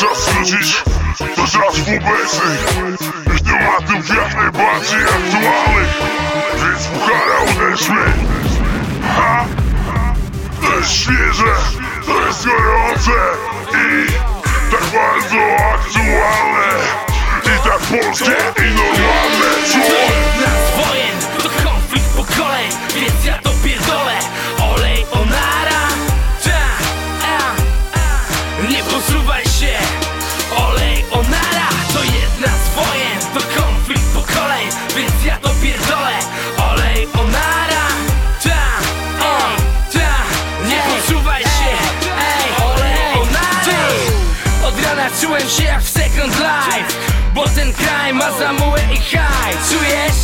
Czas wrócić do czasów obecnych Ich tematów jak najbardziej aktualnych Więc puchara uderzmy ten kraj ma zamułę i haj Czujesz?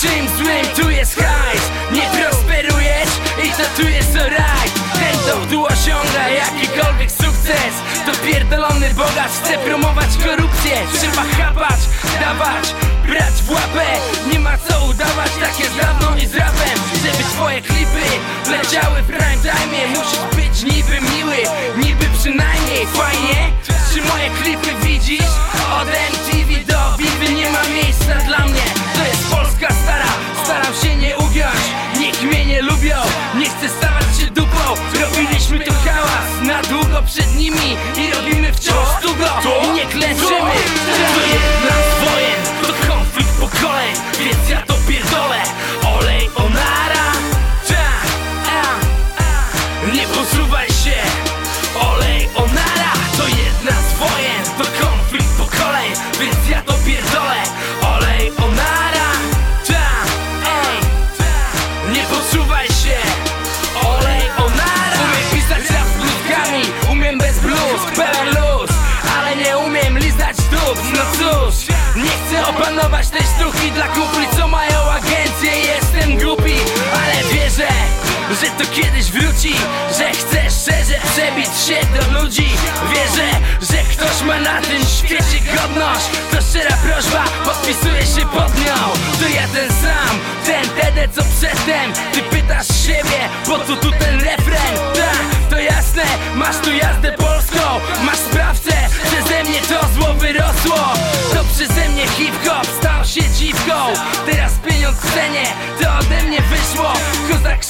Czym złym tu jest hajs? Nie prosperujesz i to tu jest alright Ten to tu osiąga jakikolwiek sukces. To pierdolony bogacz chce promować korupcję. Trzeba chapać, dawać, brać w łapę. Nie ma co udawać, tak Robiliśmy tu hałas na długo przed nimi I robimy wciąż długo. I nie klęczymy opanować tej sztuki Dla kupli co mają agencję Jestem głupi, ale wierzę że to kiedyś wróci Że chcę szczerze przebić się do ludzi. Wierzę, że ktoś ma na tym świecie godność. To szczera prośba, podpisuję się pod nią. To ja ten sam, ten TD co przedtem. Ty pytasz siebie, po co tu ten refren? Tak, masz tu jazdę polską Masz sprawcę, przeze mnie to zło wyrosło. To przeze mnie hip-hop stał się dziwką. Teraz pieniądz w cenie, to ode mnie wyszło. Kozak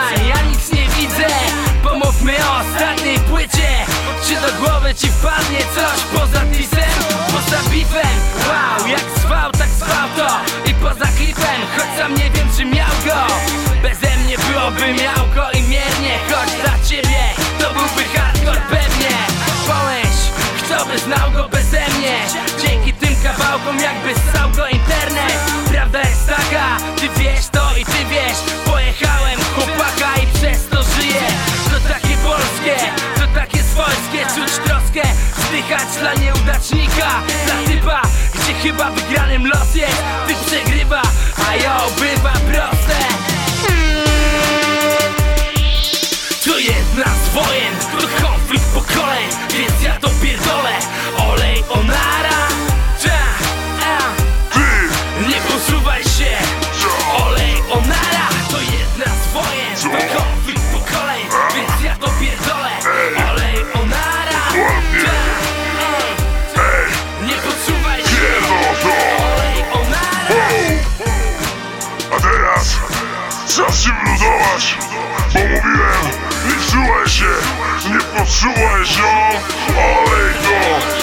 ja nic nie widzę. Pomówmy o ostatniej płycie. Czy do głowy ci wpadnie coś poza tisem? Poza bifem, wow, jak zwał, tak zwał to. I poza klipem, choć sam nie wiem czy miał go. Beze mnie byłoby miałko i miernie Choć dla ciebie to byłby hardcore pewnie. Pomyśl, kto by znał go beze mnie? Dzięki tym kawałkom jakby ssał go internet. Prawda jest taka, ty wiesz to i ty wiesz? Pojechałem chłopaka i przez to żyję. To takie polskie, to takie swojskie Czuć troskę, wzdychać dla nieudacznika. Dla typa, gdzie chyba wygranym los jest Ty przegrywa, a jo bywa proste. To jedna z wojen, czas się wyluzować Bo mówiłem, nie wsuwaj się, nie podsuwaj się Olej to